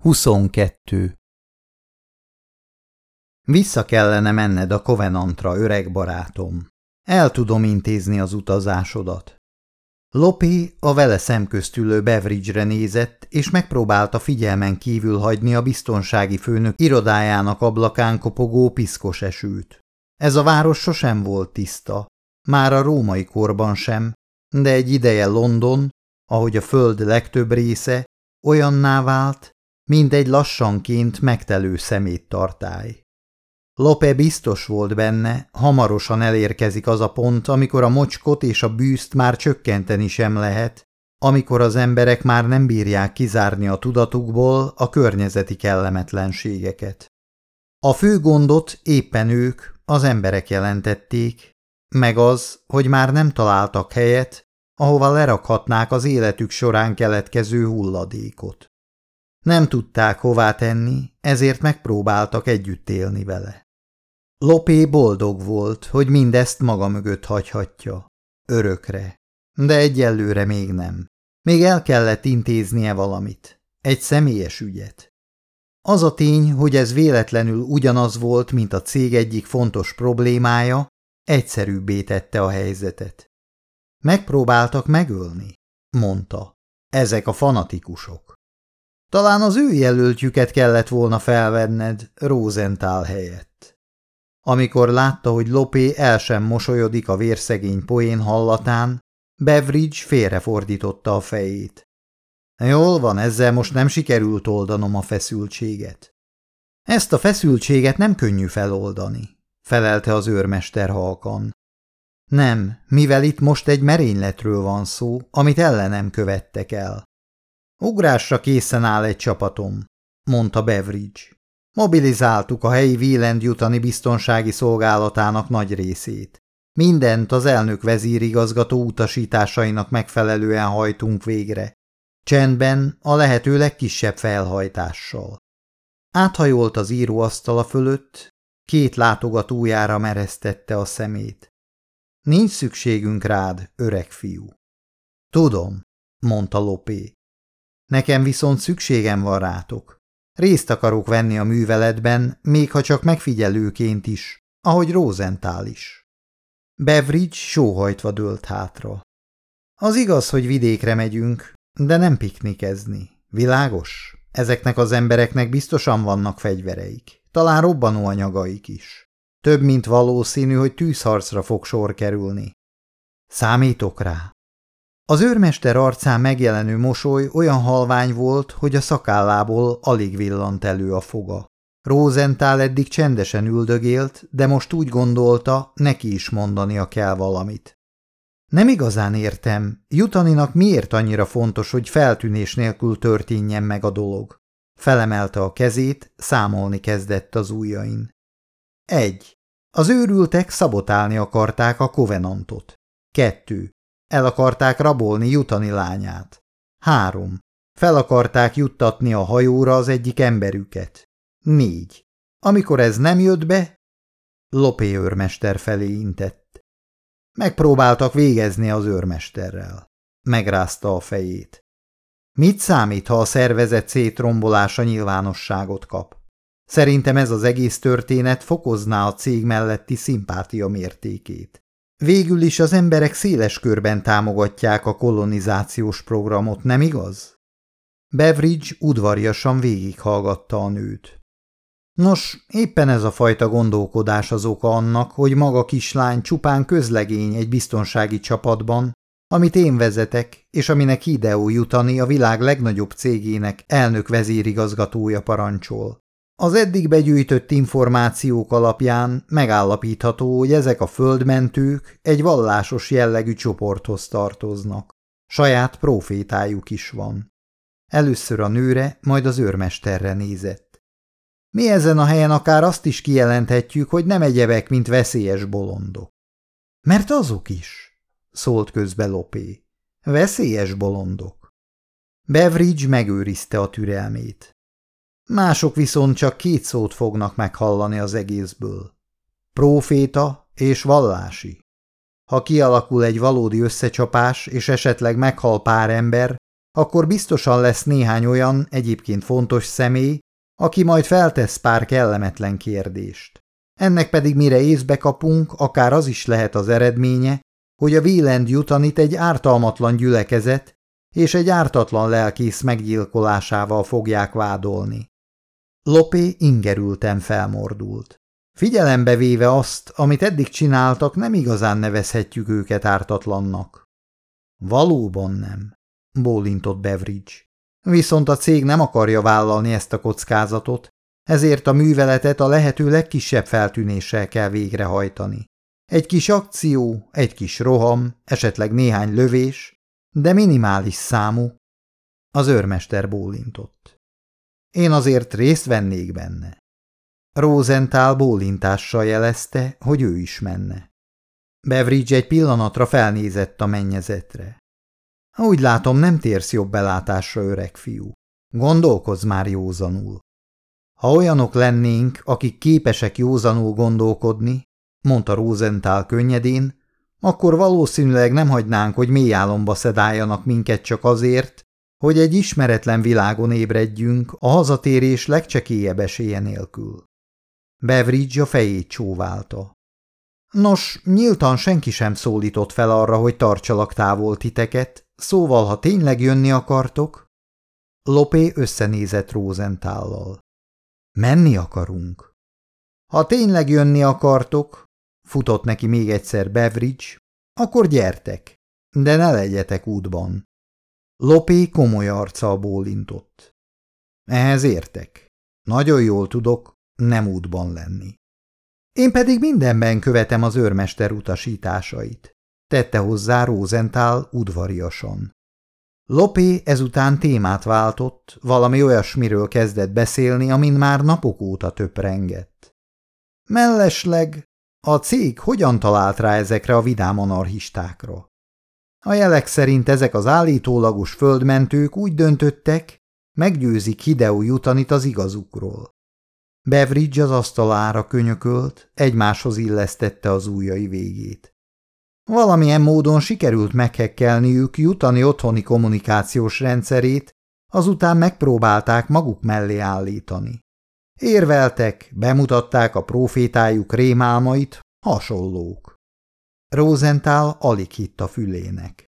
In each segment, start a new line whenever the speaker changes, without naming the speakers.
22. Vissza kellene menned a Covenantra, öreg barátom. El tudom intézni az utazásodat. Lopi a vele szemköztülő Beveridge-re nézett, és megpróbálta figyelmen kívül hagyni a biztonsági főnök irodájának ablakán kopogó piszkos esőt. Ez a város sosem volt tiszta, már a római korban sem, de egy ideje London, ahogy a föld legtöbb része, olyanná vált, mint egy lassanként megtelő szeméttartály. Lope biztos volt benne, hamarosan elérkezik az a pont, amikor a mocskot és a bűzt már csökkenteni sem lehet, amikor az emberek már nem bírják kizárni a tudatukból a környezeti kellemetlenségeket. A fő gondot éppen ők, az emberek jelentették, meg az, hogy már nem találtak helyet, ahova lerakhatnák az életük során keletkező hulladékot. Nem tudták hová tenni, ezért megpróbáltak együtt élni vele. Lopé boldog volt, hogy mindezt maga mögött hagyhatja. Örökre. De egyelőre még nem. Még el kellett intéznie valamit. Egy személyes ügyet. Az a tény, hogy ez véletlenül ugyanaz volt, mint a cég egyik fontos problémája, egyszerűbbé tette a helyzetet. Megpróbáltak megölni, mondta. Ezek a fanatikusok. Talán az ő jelöltjüket kellett volna felvenned Rosenthal helyett. Amikor látta, hogy Lopé el sem mosolyodik a vérszegény poén hallatán, Beveridge félrefordította a fejét. Jól van, ezzel most nem sikerült oldanom a feszültséget. Ezt a feszültséget nem könnyű feloldani, felelte az őrmester halkan. Nem, mivel itt most egy merényletről van szó, amit ellenem követtek el. Ugrásra készen áll egy csapatom, mondta Beveridge. Mobilizáltuk a helyi Wieland jutani biztonsági szolgálatának nagy részét. Mindent az elnök vezírigazgató utasításainak megfelelően hajtunk végre. Csendben, a lehető legkisebb felhajtással. Áthajolt az íróasztala fölött, két látogatójára mereztette a szemét. Nincs szükségünk rád, öreg fiú. Tudom, mondta Lopé. Nekem viszont szükségem van rátok. Részt akarok venni a műveletben, még ha csak megfigyelőként is, ahogy Rosenthal is. Beveridge sóhajtva dőlt hátra. Az igaz, hogy vidékre megyünk, de nem piknikezni. Világos? Ezeknek az embereknek biztosan vannak fegyvereik, talán robbanóanyagaik is. Több mint valószínű, hogy tűzharcra fog sor kerülni. Számítok rá. Az őrmester arcán megjelenő mosoly olyan halvány volt, hogy a szakállából alig villant elő a foga. Rosenthal eddig csendesen üldögélt, de most úgy gondolta, neki is mondania kell valamit. Nem igazán értem, Jutaninak miért annyira fontos, hogy feltűnés nélkül történjen meg a dolog. Felemelte a kezét, számolni kezdett az ujjain. Egy. Az őrültek szabotálni akarták a kovenantot. Kettő. El akarták rabolni Jutani lányát. Három. Fel akarták juttatni a hajóra az egyik emberüket. Négy. Amikor ez nem jött be, Lopé őrmester felé intett. Megpróbáltak végezni az őrmesterrel. Megrázta a fejét. Mit számít, ha a szervezet szétrombolása nyilvánosságot kap? Szerintem ez az egész történet fokozná a cég melletti szimpátia mértékét. Végül is az emberek széles körben támogatják a kolonizációs programot, nem igaz? Beveridge udvariasan végighallgatta a nőt. Nos, éppen ez a fajta gondolkodás az oka annak, hogy maga kislány csupán közlegény egy biztonsági csapatban, amit én vezetek, és aminek Hideo jutani a világ legnagyobb cégének elnök vezérigazgatója parancsol. Az eddig begyűjtött információk alapján megállapítható, hogy ezek a földmentők egy vallásos jellegű csoporthoz tartoznak. Saját profétájuk is van. Először a nőre, majd az őrmesterre nézett. Mi ezen a helyen akár azt is kijelenthetjük, hogy nem egyebek, mint veszélyes bolondok. Mert azok is, szólt közbe Lopé. Veszélyes bolondok. Beveridge megőrizte a türelmét. Mások viszont csak két szót fognak meghallani az egészből. Próféta és vallási. Ha kialakul egy valódi összecsapás, és esetleg meghal pár ember, akkor biztosan lesz néhány olyan egyébként fontos személy, aki majd feltesz pár kellemetlen kérdést. Ennek pedig mire észbe kapunk, akár az is lehet az eredménye, hogy a Wieland jutanit egy ártalmatlan gyülekezet és egy ártatlan lelkész meggyilkolásával fogják vádolni. Lopé ingerülten felmordult. Figyelembe véve azt, amit eddig csináltak, nem igazán nevezhetjük őket ártatlannak. Valóban nem, bólintott Beveridge. Viszont a cég nem akarja vállalni ezt a kockázatot, ezért a műveletet a lehető legkisebb feltűnéssel kell végrehajtani. Egy kis akció, egy kis roham, esetleg néhány lövés, de minimális számú. Az őrmester bólintott. Én azért részt vennék benne. Rosenthal bólintással jelezte, hogy ő is menne. Beveridge egy pillanatra felnézett a mennyezetre. Úgy látom, nem térsz jobb belátásra, öreg fiú. Gondolkozz már józanul. Ha olyanok lennénk, akik képesek józanul gondolkodni, mondta Rosenthal könnyedén, akkor valószínűleg nem hagynánk, hogy mély álomba szedáljanak minket csak azért, hogy egy ismeretlen világon ébredjünk a hazatérés legcsekélyebb esélye nélkül. Beveridge a fejét csóválta. Nos, nyíltan senki sem szólított fel arra, hogy tartsalak távol titeket, szóval, ha tényleg jönni akartok... Lopé összenézett Rosentállal. Menni akarunk. Ha tényleg jönni akartok, futott neki még egyszer Beveridge, akkor gyertek, de ne legyetek útban. Lopé komoly arccal bólintott. Ehhez értek. Nagyon jól tudok nem útban lenni. Én pedig mindenben követem az őrmester utasításait, tette hozzá Rosenthal udvariasan. Lopé ezután témát váltott, valami olyasmiről kezdett beszélni, amin már napok óta töprengett. Mellesleg a cég hogyan talált rá ezekre a vidám anarchistákra? A jelek szerint ezek az állítólagos földmentők úgy döntöttek, meggyőzik Hideo jutanit az igazukról. Beveridge az asztalára könyökölt, egymáshoz illesztette az ujjai végét. Valamilyen módon sikerült meghekkelniük jutani otthoni kommunikációs rendszerét, azután megpróbálták maguk mellé állítani. Érveltek, bemutatták a profétájuk rémálmait, hasonlók. Rosenthal alig hitt a fülének.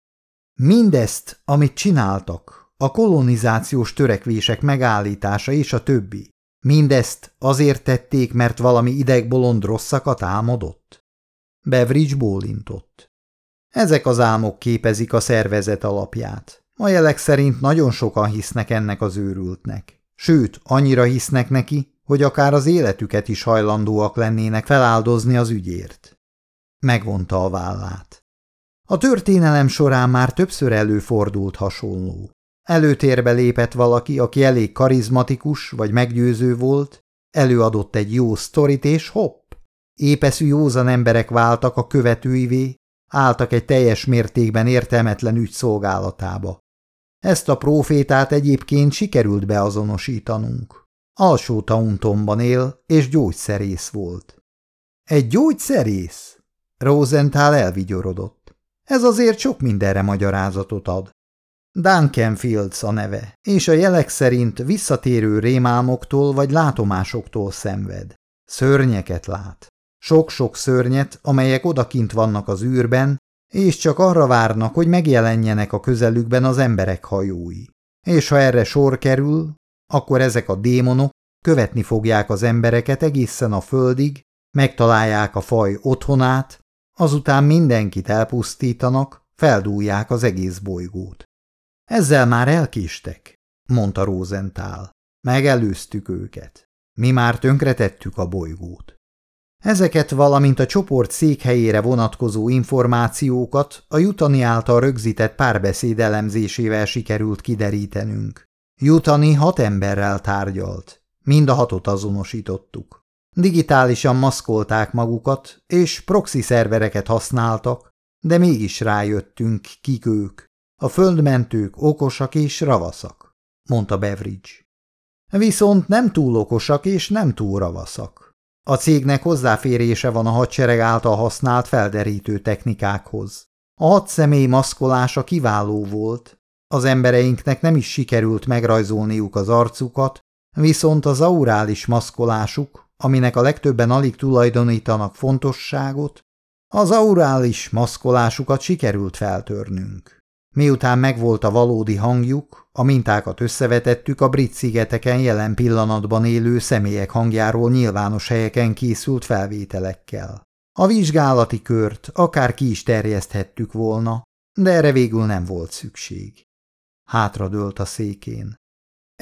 Mindezt, amit csináltak, a kolonizációs törekvések megállítása és a többi, mindezt azért tették, mert valami idegbolond rosszakat álmodott? Beveridge bólintott. Ezek az álmok képezik a szervezet alapját. A jelek szerint nagyon sokan hisznek ennek az őrültnek. Sőt, annyira hisznek neki, hogy akár az életüket is hajlandóak lennének feláldozni az ügyért. Megvonta a vállát. A történelem során már többször előfordult hasonló. Előtérbe lépett valaki, aki elég karizmatikus vagy meggyőző volt, előadott egy jó sztorit, és hopp! Épeszű józan emberek váltak a követőivé, álltak egy teljes mértékben értelmetlen ügy szolgálatába. Ezt a profétát egyébként sikerült beazonosítanunk. Alsó tauntomban él, és gyógyszerész volt. Egy gyógyszerész? Rosenthal elvigyorodott. Ez azért sok mindenre magyarázatot ad. Duncan Fields a neve, és a jelek szerint visszatérő rémálmoktól vagy látomásoktól szenved. Szörnyeket lát. Sok-sok szörnyet, amelyek odakint vannak az űrben, és csak arra várnak, hogy megjelenjenek a közelükben az emberek hajói. És ha erre sor kerül, akkor ezek a démonok követni fogják az embereket egészen a földig, megtalálják a faj otthonát, azután mindenkit elpusztítanak, feldúlják az egész bolygót. Ezzel már elkéstek, mondta Rosenthal. Megelőztük őket. Mi már tönkretettük a bolygót. Ezeket, valamint a csoport székhelyére vonatkozó információkat a Jutani által rögzített párbeszéd elemzésével sikerült kiderítenünk. Jutani hat emberrel tárgyalt. Mind a hatot azonosítottuk. Digitálisan maszkolták magukat, és proxy szervereket használtak, de mégis rájöttünk, kik ők. A földmentők okosak és ravaszak, mondta Beveridge. Viszont nem túl okosak és nem túl ravaszak. A cégnek hozzáférése van a hadsereg által használt felderítő technikákhoz. A hat személy maszkolása kiváló volt, Az embereinknek nem is sikerült megrajzolniuk az arcukat, viszont az aurális maszkolásuk, aminek a legtöbben alig tulajdonítanak fontosságot, az aurális maszkolásukat sikerült feltörnünk. Miután megvolt a valódi hangjuk, a mintákat összevetettük a brit szigeteken jelen pillanatban élő személyek hangjáról nyilvános helyeken készült felvételekkel. A vizsgálati kört akár ki is terjeszthettük volna, de erre végül nem volt szükség. Hátradőlt a székén.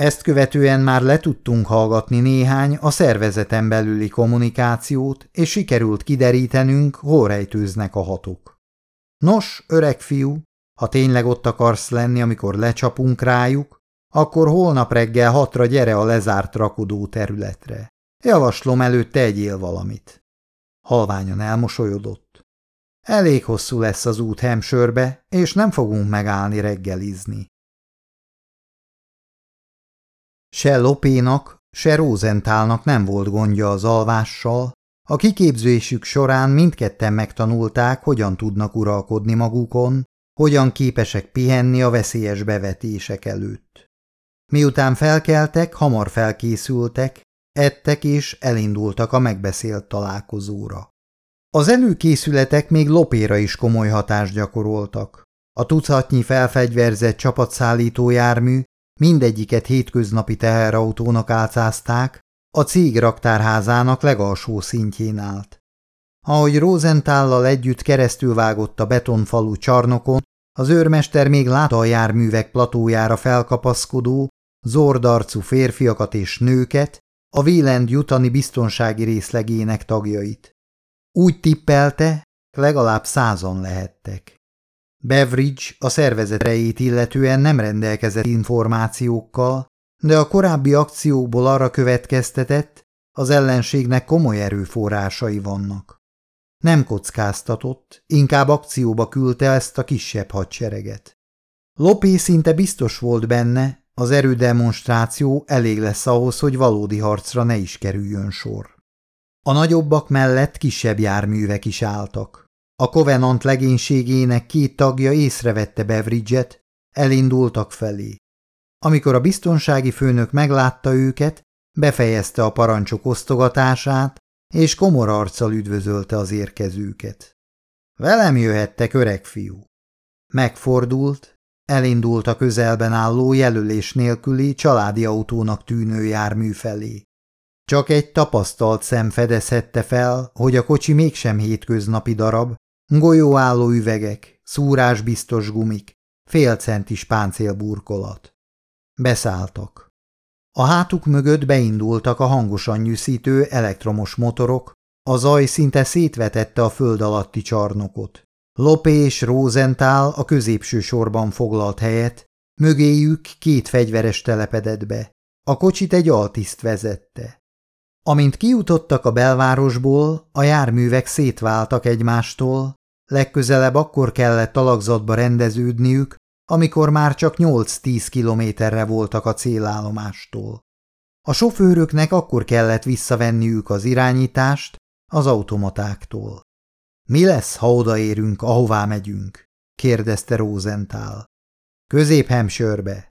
Ezt követően már le tudtunk hallgatni néhány a szervezeten belüli kommunikációt, és sikerült kiderítenünk, hol rejtőznek a hatok. Nos, öreg fiú, ha tényleg ott akarsz lenni, amikor lecsapunk rájuk, akkor holnap reggel hatra gyere a lezárt rakodó területre. Javaslom előtte tegyél valamit. Halványan elmosolyodott. Elég hosszú lesz az út Hemsörbe, és nem fogunk megállni reggelizni. Se Lopénak, se Rózentálnak nem volt gondja az alvással, a kiképzésük során mindketten megtanulták, hogyan tudnak uralkodni magukon, hogyan képesek pihenni a veszélyes bevetések előtt. Miután felkeltek, hamar felkészültek, ettek és elindultak a megbeszélt találkozóra. Az előkészületek még lopéra is komoly hatást gyakoroltak. A tucatnyi felfegyverzett csapatszállító jármű mindegyiket hétköznapi teherautónak álcázták, a cég raktárházának legalsó szintjén állt. Ahogy Rosentállal együtt keresztül vágott a betonfalú csarnokon, az őrmester még látta a járművek platójára felkapaszkodó, zordarcú férfiakat és nőket, a Wieland jutani biztonsági részlegének tagjait. Úgy tippelte, legalább százan lehettek. Beveridge a szervezetrejét illetően nem rendelkezett információkkal, de a korábbi akciókból arra következtetett, az ellenségnek komoly erőforrásai vannak. Nem kockáztatott, inkább akcióba küldte ezt a kisebb hadsereget. Lopé szinte biztos volt benne, az erődemonstráció elég lesz ahhoz, hogy valódi harcra ne is kerüljön sor. A nagyobbak mellett kisebb járművek is álltak. A Covenant legénységének két tagja észrevette Beveridge-et, elindultak felé. Amikor a biztonsági főnök meglátta őket, befejezte a parancsok osztogatását, és komor arccal üdvözölte az érkezőket. Velem jöhettek, öreg fiú. Megfordult, elindult a közelben álló jelölés nélküli családi autónak tűnő jármű felé. Csak egy tapasztalt szem fedezhette fel, hogy a kocsi mégsem hétköznapi darab, golyóálló üvegek, szúrásbiztos gumik, félcentis páncélburkolat. Beszálltak. A hátuk mögött beindultak a hangosan nyűszítő elektromos motorok, a zaj szinte szétvetette a föld alatti csarnokot. Lopé és Rosenthal a középső sorban foglalt helyet, mögéjük két fegyveres telepedett be. A kocsit egy altiszt vezette. Amint kijutottak a belvárosból, a járművek szétváltak egymástól, legközelebb akkor kellett alakzatba rendeződniük, amikor már csak 8-10 kilométerre voltak a célállomástól. A sofőröknek akkor kellett visszavenniük az irányítást az automatáktól. Mi lesz, ha odaérünk, ahová megyünk? kérdezte Rosenthal. Középhemsörbe.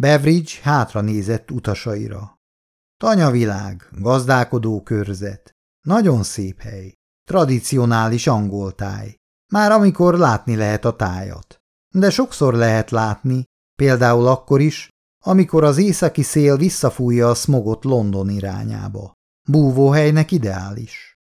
Beveridge hátra nézett utasaira. Tanyavilág, gazdálkodó körzet. Nagyon szép hely. Tradicionális angol. Már amikor látni lehet a tájat de sokszor lehet látni, például akkor is, amikor az északi szél visszafújja a smogot London irányába. Búvóhelynek ideális.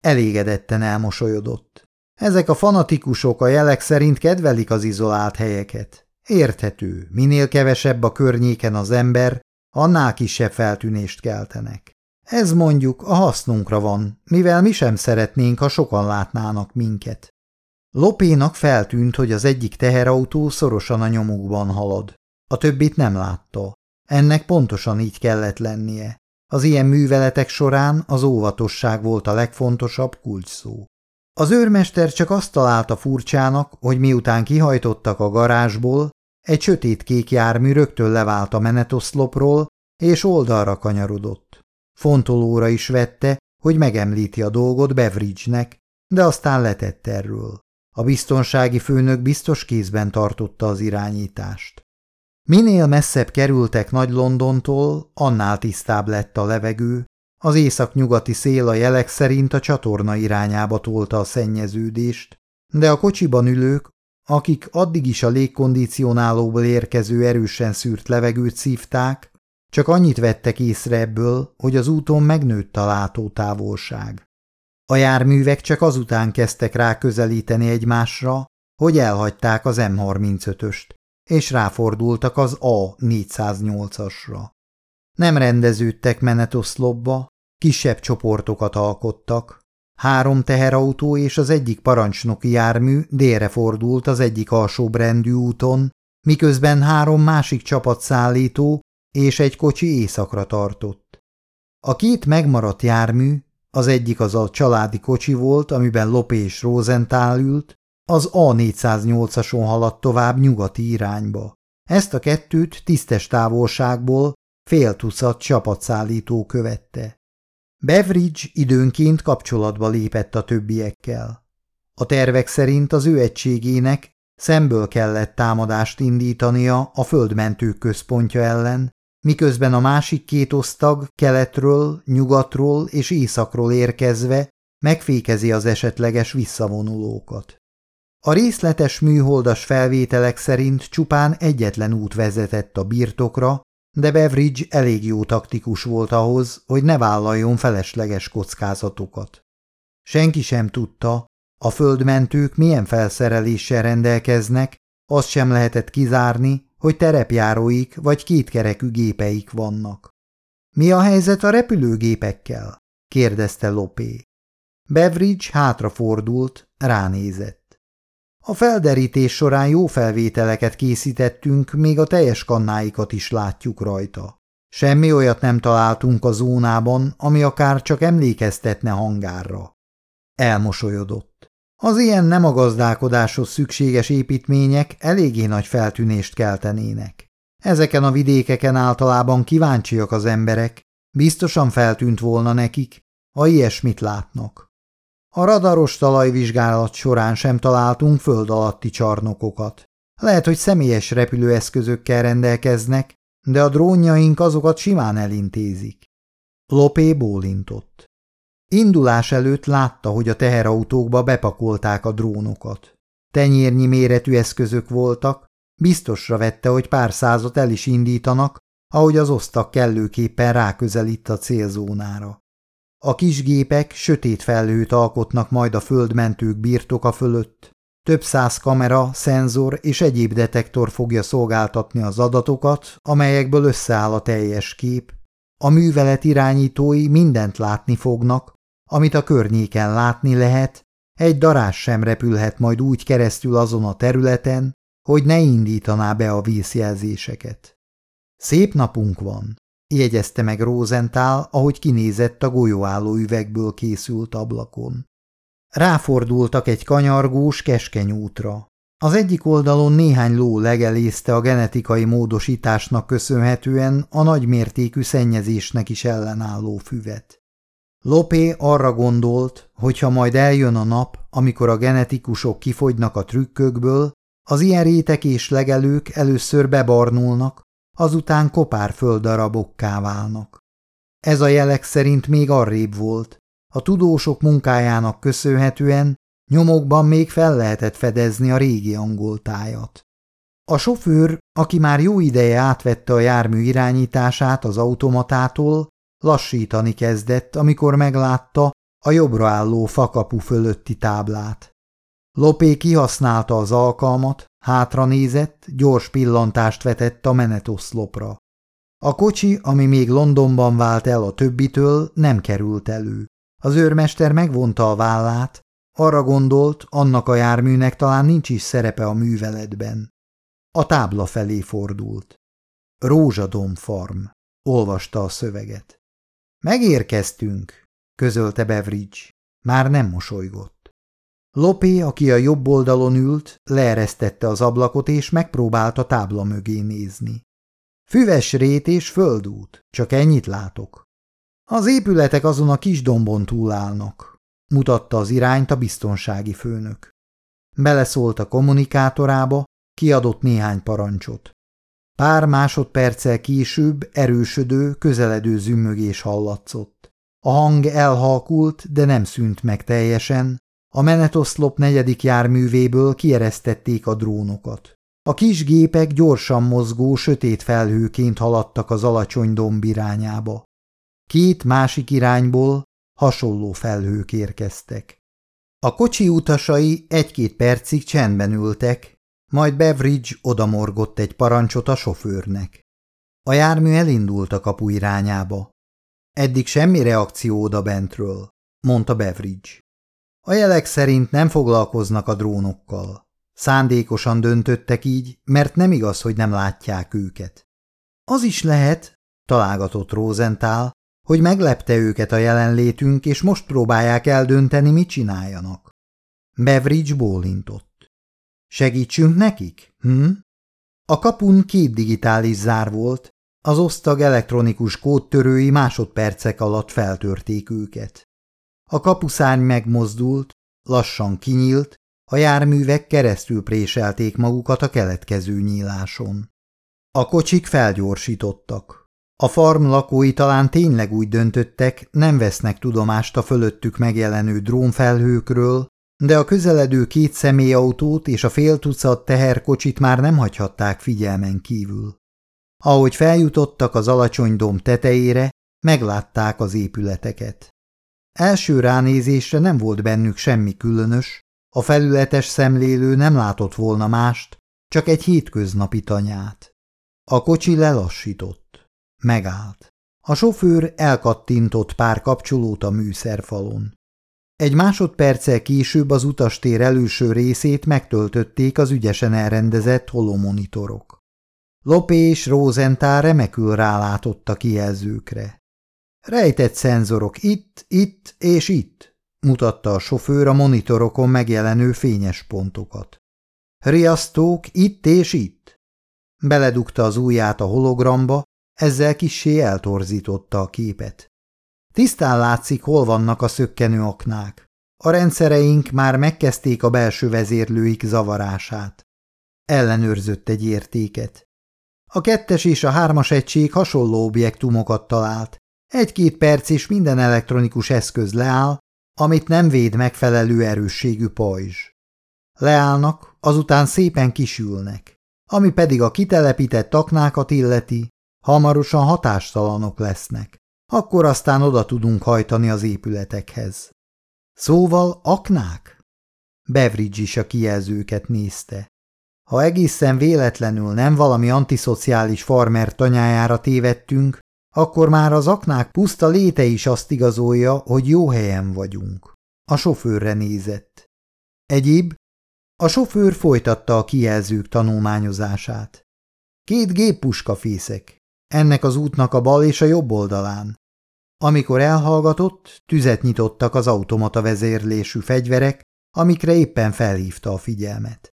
Elégedetten elmosolyodott. Ezek a fanatikusok a jelek szerint kedvelik az izolált helyeket. Érthető, minél kevesebb a környéken az ember, annál kisebb feltűnést keltenek. Ez mondjuk a hasznunkra van, mivel mi sem szeretnénk, ha sokan látnának minket. Lopénak feltűnt, hogy az egyik teherautó szorosan a nyomukban halad. A többit nem látta. Ennek pontosan így kellett lennie. Az ilyen műveletek során az óvatosság volt a legfontosabb kulcsszó. Az őrmester csak azt találta furcsának, hogy miután kihajtottak a garázsból, egy sötétkék jármű rögtön levált a menetoszlopról, és oldalra kanyarodott. Fontolóra is vette, hogy megemlíti a dolgot Beveridge-nek, de aztán letett erről. A biztonsági főnök biztos kézben tartotta az irányítást. Minél messzebb kerültek Nagy-Londontól, annál tisztább lett a levegő, az északnyugati szél a jelek szerint a csatorna irányába tolta a szennyeződést, de a kocsiban ülők, akik addig is a légkondicionálóból érkező erősen szűrt levegőt szívták, csak annyit vettek észre ebből, hogy az úton megnőtt a látótávolság. A járművek csak azután kezdtek rá közelíteni egymásra, hogy elhagyták az M35-öst, és ráfordultak az A408-asra. Nem rendeződtek menetoszlopba, kisebb csoportokat alkottak. Három teherautó és az egyik parancsnoki jármű délre fordult az egyik alsóbrendű úton, miközben három másik csapatszállító és egy kocsi éjszakra tartott. A két megmaradt jármű, az egyik az a családi kocsi volt, amiben Lopé és Rosenthal ült, az A408-ason haladt tovább nyugati irányba. Ezt a kettőt tisztes távolságból fél tucat csapatszállító követte. Beveridge időnként kapcsolatba lépett a többiekkel. A tervek szerint az ő egységének szemből kellett támadást indítania a földmentők központja ellen, miközben a másik két osztag keletről, nyugatról és északról érkezve megfékezi az esetleges visszavonulókat. A részletes műholdas felvételek szerint csupán egyetlen út vezetett a birtokra, de Beveridge elég jó taktikus volt ahhoz, hogy ne vállaljon felesleges kockázatokat. Senki sem tudta, a földmentők milyen felszereléssel rendelkeznek, azt sem lehetett kizárni, hogy terepjáróik vagy kétkerekű gépeik vannak. Mi a helyzet a repülőgépekkel? kérdezte Lopé. Beveridge hátrafordult, ránézett. A felderítés során jó felvételeket készítettünk, még a teljes kannáikat is látjuk rajta. Semmi olyat nem találtunk a zónában, ami akár csak emlékeztetne hangárra. Elmosolyodott. Az ilyen nem a gazdálkodáshoz szükséges építmények eléggé nagy feltűnést keltenének. Ezeken a vidékeken általában kíváncsiak az emberek, biztosan feltűnt volna nekik, ha ilyesmit látnak. A radaros talajvizsgálat során sem találtunk föld alatti csarnokokat. Lehet, hogy személyes repülőeszközökkel rendelkeznek, de a drónjaink azokat simán elintézik. Lopé bólintott. Indulás előtt látta, hogy a teherautókba bepakolták a drónokat. Tenyérnyi méretű eszközök voltak, biztosra vette, hogy pár százat el is indítanak, ahogy az osztak kellőképpen ráközelít a célzónára. A kis gépek sötét felhőt alkotnak majd a földmentők birtoka fölött. Több száz kamera, szenzor és egyéb detektor fogja szolgáltatni az adatokat, amelyekből összeáll a teljes kép. A művelet irányítói mindent látni fognak, amit a környéken látni lehet, egy darás sem repülhet majd úgy keresztül azon a területen, hogy ne indítaná be a vízjelzéseket. Szép napunk van, jegyezte meg Rosenthal, ahogy kinézett a golyóálló üvegből készült ablakon. Ráfordultak egy kanyargós, keskeny útra. Az egyik oldalon néhány ló legelészte a genetikai módosításnak köszönhetően a nagymértékű szennyezésnek is ellenálló füvet. Lopé arra gondolt, hogy ha majd eljön a nap, amikor a genetikusok kifogynak a trükkökből, az ilyen rétek és legelők először bebarnulnak, azután kopár földdarabokká válnak. Ez a jelek szerint még arrébb volt. A tudósok munkájának köszönhetően nyomokban még fel lehetett fedezni a régi angol tájat. A sofőr, aki már jó ideje átvette a jármű irányítását az automatától, lassítani kezdett, amikor meglátta a jobbra álló fakapu fölötti táblát. Lopé kihasználta az alkalmat, hátra nézett, gyors pillantást vetett a menetoszlopra. A kocsi, ami még Londonban vált el a többitől, nem került elő. Az őrmester megvonta a vállát, arra gondolt, annak a járműnek talán nincs is szerepe a műveletben. A tábla felé fordult. Rózsadom farm, olvasta a szöveget. Megérkeztünk, közölte Beveridge. Már nem mosolygott. Lopé, aki a jobb oldalon ült, leeresztette az ablakot és megpróbálta tábla mögé nézni. Füves rét és földút, csak ennyit látok. Az épületek azon a kis dombon túlállnak, mutatta az irányt a biztonsági főnök. beleszólt a kommunikátorába, kiadott néhány parancsot. Pár másodperccel később erősödő, közeledő zümmögés hallatszott. A hang elhalkult, de nem szűnt meg teljesen. A menetoszlop negyedik járművéből kieresztették a drónokat. A kis gépek gyorsan mozgó, sötét felhőként haladtak az alacsony domb irányába. Két másik irányból hasonló felhők érkeztek. A kocsi utasai egy-két percig csendben ültek, majd Beveridge odamorgott egy parancsot a sofőrnek. A jármű elindult a kapu irányába. Eddig semmi reakció oda bentről, mondta Beveridge. A jelek szerint nem foglalkoznak a drónokkal. Szándékosan döntöttek így, mert nem igaz, hogy nem látják őket. Az is lehet, találgatott Rosenthal, hogy meglepte őket a jelenlétünk, és most próbálják eldönteni, mit csináljanak. Beveridge bólintott. Segítsünk nekik, hm? A kapun két digitális zár volt, az osztag elektronikus kódtörői másodpercek alatt feltörték őket. A kapuszárny megmozdult, lassan kinyílt, a járművek keresztül préselték magukat a keletkező nyíláson. A kocsik felgyorsítottak. A farm lakói talán tényleg úgy döntöttek, nem vesznek tudomást a fölöttük megjelenő drónfelhőkről, de a közeledő két személyautót és a fél tucat teherkocsit már nem hagyhatták figyelmen kívül. Ahogy feljutottak az alacsony domb tetejére, meglátták az épületeket. Első ránézésre nem volt bennük semmi különös, a felületes szemlélő nem látott volna mást, csak egy hétköznapi tanyát. A kocsi lelassított. Megállt. A sofőr elkattintott pár kapcsolót a műszerfalon. Egy másodperccel később az utastér előső részét megtöltötték az ügyesen elrendezett holomonitorok. Lopé és Rosenthal remekül rálátott a kijelzőkre. Rejtett szenzorok itt, itt és itt, mutatta a sofőr a monitorokon megjelenő fényes pontokat. Riasztók itt és itt. Beledugta az ujját a hologramba, ezzel kissé eltorzította a képet. Tisztán látszik, hol vannak a szökkenő aknák. A rendszereink már megkezdték a belső vezérlőik zavarását. Ellenőrzött egy értéket. A kettes és a hármas egység hasonló objektumokat talált. Egy-két perc és minden elektronikus eszköz leáll, amit nem véd megfelelő erősségű pajzs. Leállnak, azután szépen kisülnek. Ami pedig a kitelepített aknákat illeti, hamarosan hatástalanok lesznek. Akkor aztán oda tudunk hajtani az épületekhez. Szóval aknák? Beveridge is a kijelzőket nézte. Ha egészen véletlenül nem valami antiszociális farmer tanyájára tévedtünk, akkor már az aknák puszta léte is azt igazolja, hogy jó helyen vagyunk. A sofőrre nézett. Egyéb? A sofőr folytatta a kijelzők tanulmányozását. Két géppuska fészek. Ennek az útnak a bal és a jobb oldalán. Amikor elhallgatott, tüzet nyitottak az automata vezérlésű fegyverek, amikre éppen felhívta a figyelmet.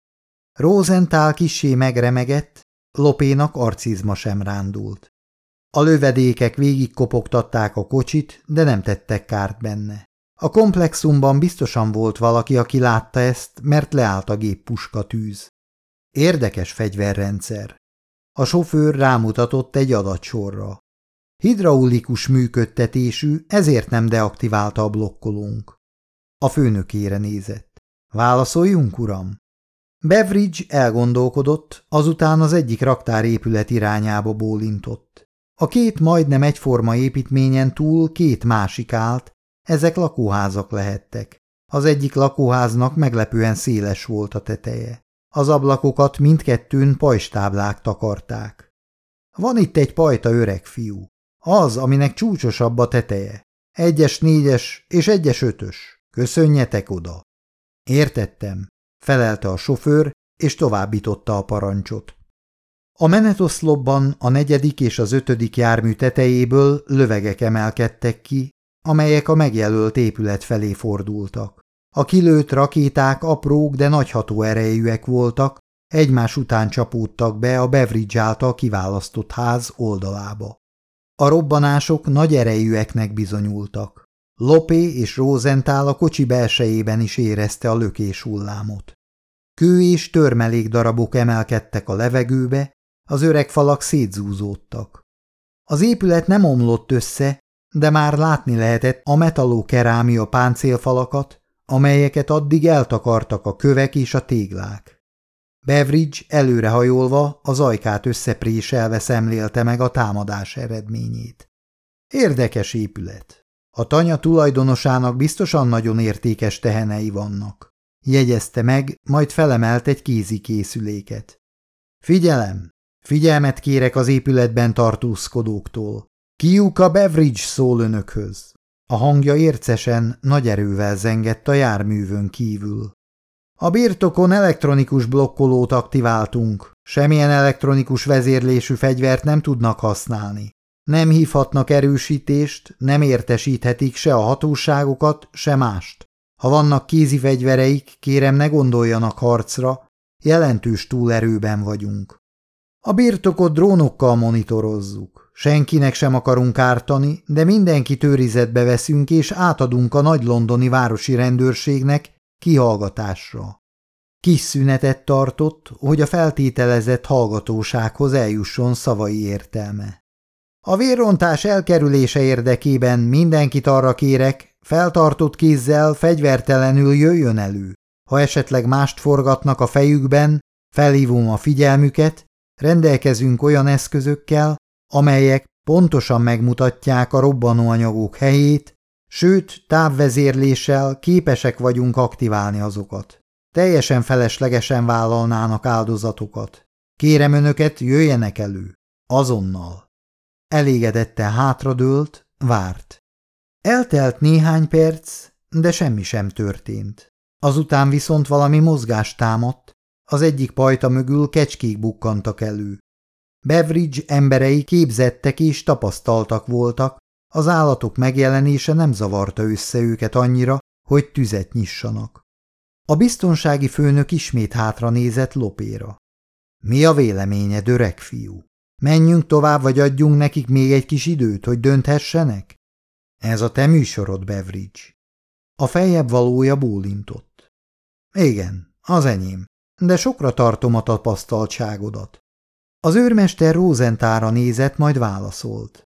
Rosenthal kissé megremegett, Lopénak arcizma sem rándult. A lövedékek végigkopogtatták a kocsit, de nem tettek kárt benne. A komplexumban biztosan volt valaki, aki látta ezt, mert leállt a géppuska tűz. Érdekes fegyverrendszer. A sofőr rámutatott egy adatsorra. Hidraulikus működtetésű, ezért nem deaktiválta a blokkolónk. A főnökére nézett. Válaszoljunk, uram? Beveridge elgondolkodott, azután az egyik raktárépület irányába bólintott. A két majdnem egyforma építményen túl két másik állt, ezek lakóházak lehettek. Az egyik lakóháznak meglepően széles volt a teteje. Az ablakokat mindkettőn pajstáblák takarták. Van itt egy pajta öreg fiú. Az, aminek csúcsosabb a teteje. Egyes négyes és egyes ötös. Köszönjetek oda. Értettem, felelte a sofőr, és továbbította a parancsot. A menetoszlopban a negyedik és az ötödik jármű tetejéből lövegek emelkedtek ki, amelyek a megjelölt épület felé fordultak. A kilőtt rakéták aprók, de nagyható erejűek voltak, egymás után csapódtak be a Beveridge által kiválasztott ház oldalába. A robbanások nagy erejűeknek bizonyultak. Lopé és Rosenthal a kocsi belsejében is érezte a lökés hullámot. Kő és törmelék darabok emelkedtek a levegőbe, az öreg falak szétzúzódtak. Az épület nem omlott össze, de már látni lehetett a metaló-kerámia páncélfalakat, amelyeket addig eltakartak a kövek és a téglák. Beveridge előrehajolva az ajkát összepréselve szemlélte meg a támadás eredményét. Érdekes épület. A tanya tulajdonosának biztosan nagyon értékes tehenei vannak. Jegyezte meg, majd felemelt egy kézikészüléket. Figyelem! Figyelmet kérek az épületben tartózkodóktól. Kiuka Beveridge szól önökhöz. A hangja ércesen, nagy erővel zengett a járművön kívül. A birtokon elektronikus blokkolót aktiváltunk. Semmilyen elektronikus vezérlésű fegyvert nem tudnak használni. Nem hívhatnak erősítést, nem értesíthetik se a hatóságokat, se mást. Ha vannak kézi fegyvereik, kérem ne gondoljanak harcra, jelentős túlerőben vagyunk. A birtokot drónokkal monitorozzuk. Senkinek sem akarunk ártani, de mindenki őrizetbe veszünk és átadunk a nagy londoni városi rendőrségnek kihallgatásra. Kis szünetet tartott, hogy a feltételezett hallgatósághoz eljusson szavai értelme. A vérrontás elkerülése érdekében mindenkit arra kérek, feltartott kézzel fegyvertelenül jöjjön elő. Ha esetleg mást forgatnak a fejükben, felhívom a figyelmüket, rendelkezünk olyan eszközökkel, amelyek pontosan megmutatják a robbanóanyagok helyét, sőt, távvezérléssel képesek vagyunk aktiválni azokat. Teljesen feleslegesen vállalnának áldozatokat. Kérem önöket, jöjjenek elő. Azonnal. Elégedetten hátradőlt, várt. Eltelt néhány perc, de semmi sem történt. Azután viszont valami mozgást támadt, az egyik pajta mögül kecskék bukkantak elő. Beveridge emberei képzettek és tapasztaltak voltak, az állatok megjelenése nem zavarta össze őket annyira, hogy tüzet nyissanak. A biztonsági főnök ismét hátra nézett Lopéra. Mi a véleménye, öreg fiú? Menjünk tovább, vagy adjunk nekik még egy kis időt, hogy dönthessenek? Ez a te műsorod, Beveridge. A fejebb valója bólintott. Igen, az enyém, de sokra tartom a tapasztaltságodat. Az őrmester Rózentára nézett, majd válaszolt.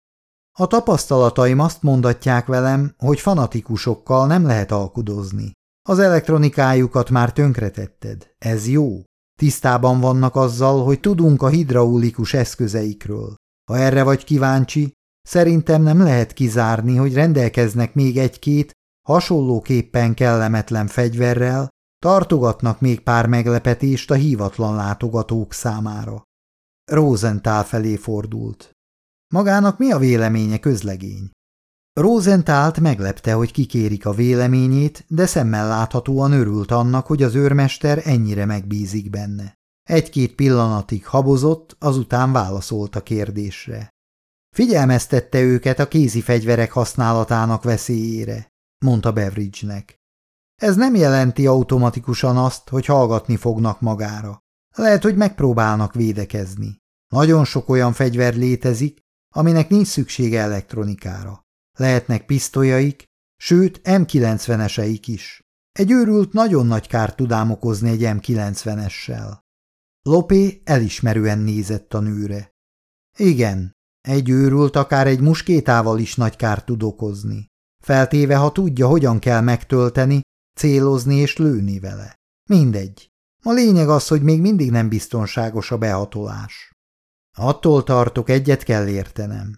A tapasztalataim azt mondatják velem, hogy fanatikusokkal nem lehet alkudozni. Az elektronikájukat már tönkretetted. Ez jó. Tisztában vannak azzal, hogy tudunk a hidraulikus eszközeikről. Ha erre vagy kíváncsi, szerintem nem lehet kizárni, hogy rendelkeznek még egy-két hasonlóképpen kellemetlen fegyverrel, tartogatnak még pár meglepetést a hívatlan látogatók számára. Rosenthal felé fordult. Magának mi a véleménye közlegény? Rosentált meglepte, hogy kikérik a véleményét, de szemmel láthatóan örült annak, hogy az őrmester ennyire megbízik benne. Egy-két pillanatig habozott, azután válaszolt a kérdésre. Figyelmeztette őket a kézi fegyverek használatának veszélyére, mondta Beveridge-nek. Ez nem jelenti automatikusan azt, hogy hallgatni fognak magára. Lehet, hogy megpróbálnak védekezni. Nagyon sok olyan fegyver létezik, aminek nincs szüksége elektronikára. Lehetnek pisztolyaik, sőt M90-eseik is. Egy őrült nagyon nagy kárt tudám okozni egy M90-essel. Lopé elismerően nézett a nőre. Igen, egy őrült akár egy muskétával is nagy kárt tud okozni. Feltéve, ha tudja, hogyan kell megtölteni, célozni és lőni vele. Mindegy. A lényeg az, hogy még mindig nem biztonságos a behatolás. Attól tartok, egyet kell értenem.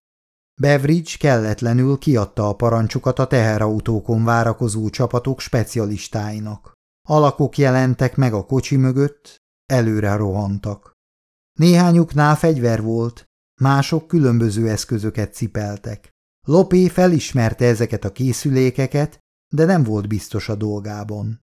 Beveridge kelletlenül kiadta a parancsokat a teherautókon várakozó csapatok specialistáinak. Alakok jelentek meg a kocsi mögött, előre rohantak. Néhányuknál fegyver volt, mások különböző eszközöket cipeltek. Lopé felismerte ezeket a készülékeket, de nem volt biztos a dolgában.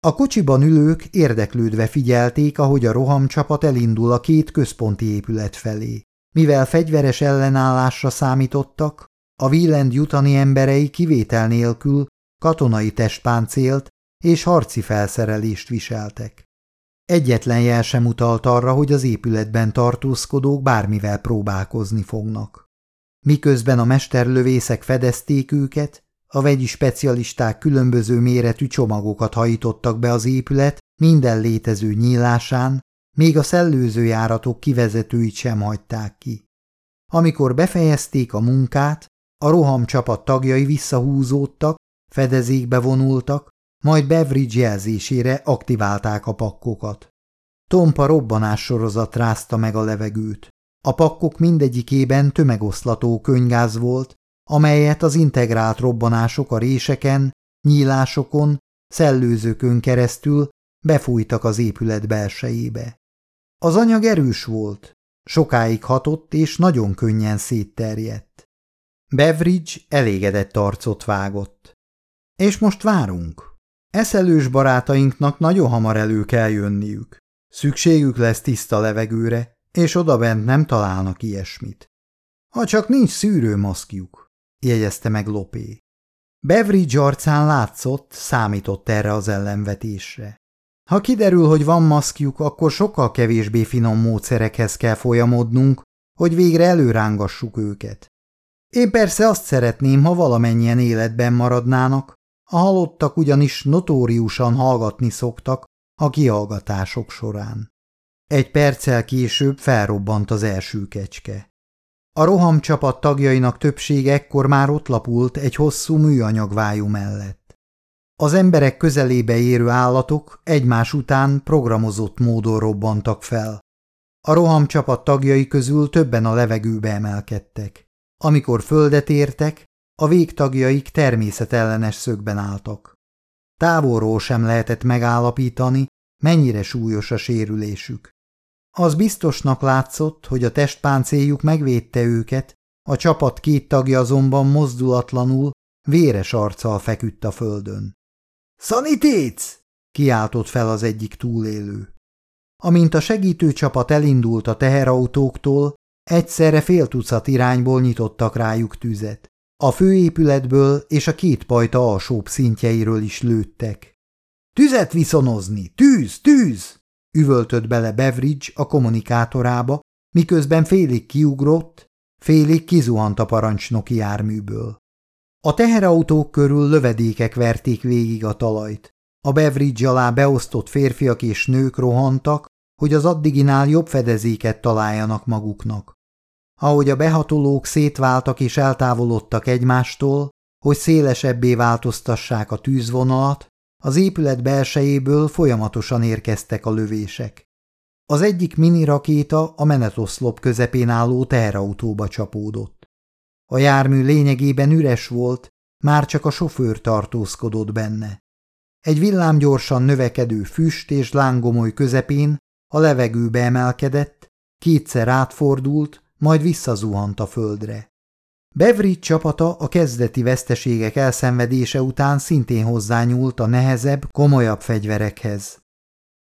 A kocsiban ülők érdeklődve figyelték, ahogy a rohamcsapat elindul a két központi épület felé. Mivel fegyveres ellenállásra számítottak, a Wieland jutani emberei kivétel nélkül katonai testpáncélt és harci felszerelést viseltek. Egyetlen jel sem utalt arra, hogy az épületben tartózkodók bármivel próbálkozni fognak. Miközben a mesterlövészek fedezték őket, a vegyi specialisták különböző méretű csomagokat hajítottak be az épület minden létező nyílásán, még a szellőző járatok kivezetőit sem hagyták ki. Amikor befejezték a munkát, a rohamcsapat tagjai visszahúzódtak, fedezékbe vonultak, majd Beveridge jelzésére aktiválták a pakkokat. Tompa robbanás sorozat rázta meg a levegőt. A pakkok mindegyikében tömegoszlató könygáz volt, amelyet az integrált robbanások a réseken, nyílásokon, szellőzőkön keresztül befújtak az épület belsejébe. Az anyag erős volt, sokáig hatott és nagyon könnyen szétterjedt. Beveridge elégedett arcot vágott. És most várunk. Eszelős barátainknak nagyon hamar elő kell jönniük. Szükségük lesz tiszta levegőre, és odabent nem találnak ilyesmit. Ha csak nincs szűrőmaszkjuk, jegyezte meg Lopé. Beveridge arcán látszott, számított erre az ellenvetésre. Ha kiderül, hogy van maszkjuk, akkor sokkal kevésbé finom módszerekhez kell folyamodnunk, hogy végre előrángassuk őket. Én persze azt szeretném, ha valamennyien életben maradnának, a halottak ugyanis notóriusan hallgatni szoktak a kihallgatások során. Egy perccel később felrobbant az első kecske. A rohamcsapat tagjainak többsége ekkor már ott lapult egy hosszú műanyagvájú mellett. Az emberek közelébe érő állatok egymás után programozott módon robbantak fel. A rohamcsapat tagjai közül többen a levegőbe emelkedtek. Amikor földet értek, a végtagjaik természetellenes szögben álltak. Távolról sem lehetett megállapítani, mennyire súlyos a sérülésük. Az biztosnak látszott, hogy a testpáncéljuk megvédte őket, a csapat két tagja azonban mozdulatlanul, véres arccal feküdt a földön. – Szanitéc! – kiáltott fel az egyik túlélő. Amint a segítő csapat elindult a teherautóktól, egyszerre fél tucat irányból nyitottak rájuk tüzet. A főépületből és a két pajta alsóbb szintjeiről is lőttek. – Tüzet viszonozni! Tűz! Tűz! Üvöltött bele Beveridge a kommunikátorába, miközben félig kiugrott, félig kizuhant a parancsnoki járműből. A teherautók körül lövedékek verték végig a talajt. A Beveridge alá beosztott férfiak és nők rohantak, hogy az addiginál jobb fedezéket találjanak maguknak. Ahogy a behatolók szétváltak és eltávolodtak egymástól, hogy szélesebbé változtassák a tűzvonalat, az épület belsejéből folyamatosan érkeztek a lövések. Az egyik mini rakéta a menetoszlop közepén álló teherautóba csapódott. A jármű lényegében üres volt, már csak a sofőr tartózkodott benne. Egy villámgyorsan növekedő füst és lángomoly közepén a levegőbe emelkedett, kétszer átfordult, majd visszazuhant a földre. Beveridge csapata a kezdeti veszteségek elszenvedése után szintén hozzányúlt a nehezebb, komolyabb fegyverekhez.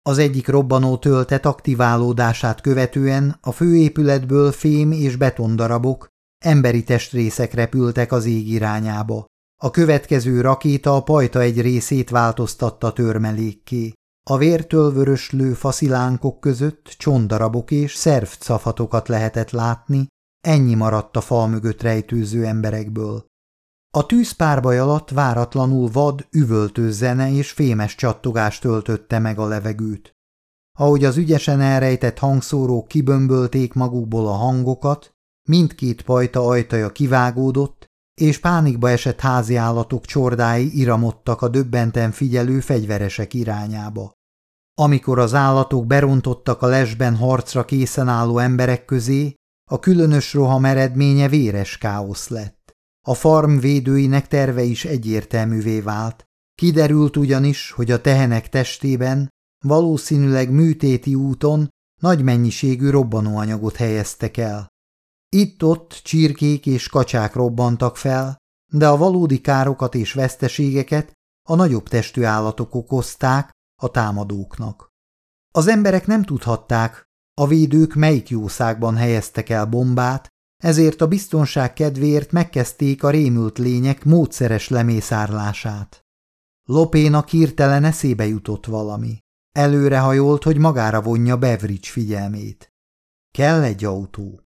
Az egyik robbanó töltet aktiválódását követően a főépületből fém és betondarabok, emberi testrészek repültek az ég irányába. A következő rakéta a pajta egy részét változtatta törmelékké. A vértől vöröslő faszilánkok között csondarabok és szervcafatokat lehetett látni, Ennyi maradt a fal mögött rejtőző emberekből. A tűzpárbaj alatt váratlanul vad, üvöltő zene és fémes csattogás töltötte meg a levegőt. Ahogy az ügyesen elrejtett hangszórók kibömbölték magukból a hangokat, mindkét pajta ajtaja kivágódott, és pánikba esett háziállatok csordái iramodtak a döbbenten figyelő fegyveresek irányába. Amikor az állatok berontottak a lesben harcra készen álló emberek közé, a különös roham eredménye véres káosz lett. A farm védőinek terve is egyértelművé vált. Kiderült ugyanis, hogy a tehenek testében valószínűleg műtéti úton nagy mennyiségű robbanóanyagot helyeztek el. Itt-ott csirkék és kacsák robbantak fel, de a valódi károkat és veszteségeket a nagyobb testű állatok okozták a támadóknak. Az emberek nem tudhatták, a védők melyik jószágban helyeztek el bombát, ezért a biztonság kedvéért megkezdték a rémült lények módszeres lemészárlását. Lopénak hirtelen eszébe jutott valami. Előrehajolt, hogy magára vonja Beveridge figyelmét. Kell egy autó.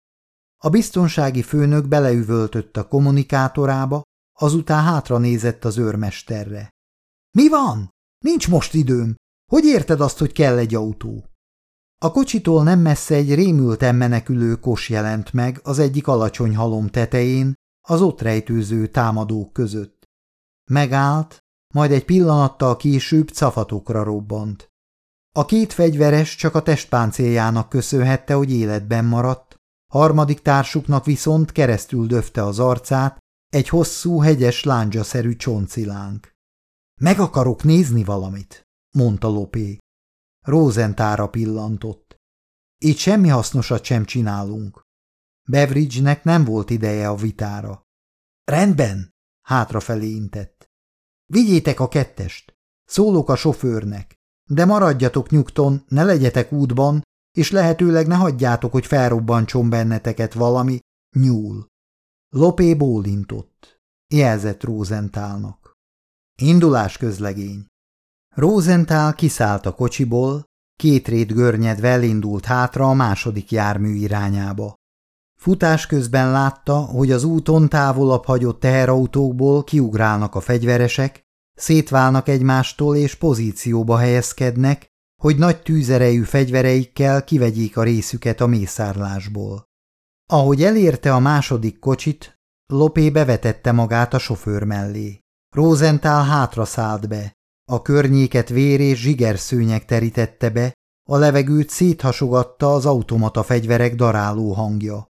A biztonsági főnök beleüvöltött a kommunikátorába, azután hátra nézett az őrmesterre. – Mi van? Nincs most időm. Hogy érted azt, hogy kell egy autó? A kocsitól nem messze egy rémülten menekülő kos jelent meg az egyik alacsony halom tetején, az ott rejtőző támadók között. Megállt, majd egy pillanattal később cafatokra robbant. A két fegyveres csak a testpáncéljának köszönhette, hogy életben maradt, harmadik társuknak viszont keresztül döfte az arcát egy hosszú, hegyes lángyaszerű csoncilánk. Meg akarok nézni valamit, mondta Lopé. Rosentára pillantott. Itt semmi hasznosat sem csinálunk. Beveridge-nek nem volt ideje a vitára. Rendben, hátrafelé intett. Vigyétek a kettest, szólok a sofőrnek, de maradjatok nyugton, ne legyetek útban, és lehetőleg ne hagyjátok, hogy felrobbantson benneteket valami nyúl. Lopé bólintott. Jelzett Rózentálnak. Indulás közlegény. Rózentál kiszállt a kocsiból, két rét görnyedve elindult hátra a második jármű irányába. Futás közben látta, hogy az úton távolabb hagyott teherautókból kiugrálnak a fegyveresek, szétválnak egymástól és pozícióba helyezkednek, hogy nagy tűzerejű fegyvereikkel kivegyék a részüket a mészárlásból. Ahogy elérte a második kocsit, Lopé bevetette magát a sofőr mellé. Rosenthal hátra szállt be. A környéket vér és zsigerszőnyek terítette be, a levegőt széthasogatta az automata fegyverek daráló hangja.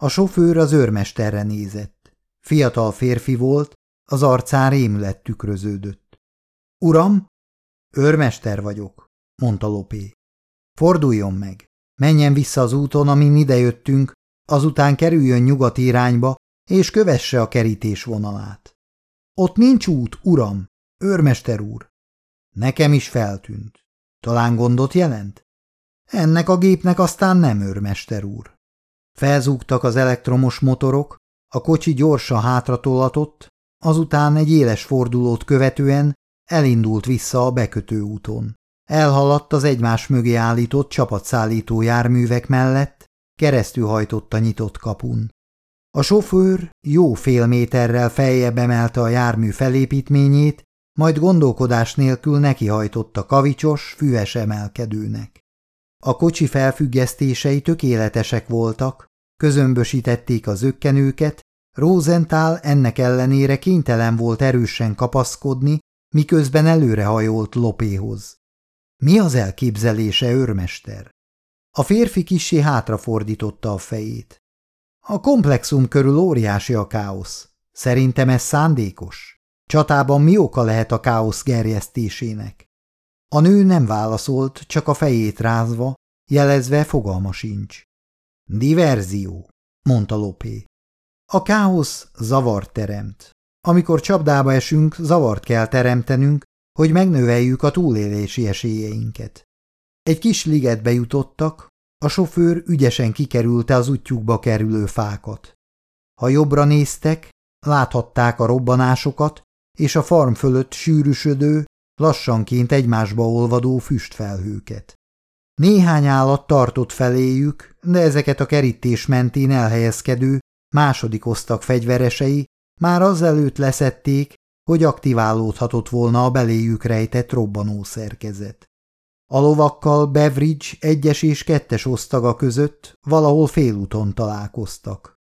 A sofőr az őrmesterre nézett. Fiatal férfi volt, az arcán rémület tükröződött. – Uram? – Őrmester vagyok – mondta Lopé. – Forduljon meg, menjen vissza az úton, amin idejöttünk, azután kerüljön nyugat irányba, és kövesse a kerítés vonalát. Ott nincs út, uram, őrmester úr. Nekem is feltűnt. Talán gondot jelent? Ennek a gépnek aztán nem őrmester úr. Felzúgtak az elektromos motorok, a kocsi gyorsan hátratolatott, azután egy éles fordulót követően elindult vissza a bekötő úton. Elhaladt az egymás mögé állított csapatszállító járművek mellett, keresztül hajtott a nyitott kapun. A sofőr jó fél méterrel feljebb emelte a jármű felépítményét, majd gondolkodás nélkül nekihajtott a kavicsos, füves emelkedőnek. A kocsi felfüggesztései tökéletesek voltak, közömbösítették az ökkenőket, Rosenthal ennek ellenére kénytelen volt erősen kapaszkodni, miközben előrehajolt Lopéhoz. Mi az elképzelése, őrmester? A férfi kissé hátrafordította a fejét. A komplexum körül óriási a káosz. Szerintem ez szándékos. Csatában mi oka lehet a káosz gerjesztésének? A nő nem válaszolt, csak a fejét rázva, jelezve fogalma sincs. Diverzió, mondta Lopé. A káosz zavart teremt. Amikor csapdába esünk, zavart kell teremtenünk, hogy megnöveljük a túlélési esélyeinket. Egy kis ligetbe jutottak, a sofőr ügyesen kikerülte az útjukba kerülő fákat. Ha jobbra néztek, láthatták a robbanásokat és a farm fölött sűrűsödő, lassanként egymásba olvadó füstfelhőket. Néhány állat tartott feléjük, de ezeket a kerítés mentén elhelyezkedő, második osztag fegyveresei már azelőtt leszették, hogy aktiválódhatott volna a beléjük rejtett robbanó szerkezet. A lovakkal Beveridge egyes és kettes osztaga között valahol félúton találkoztak.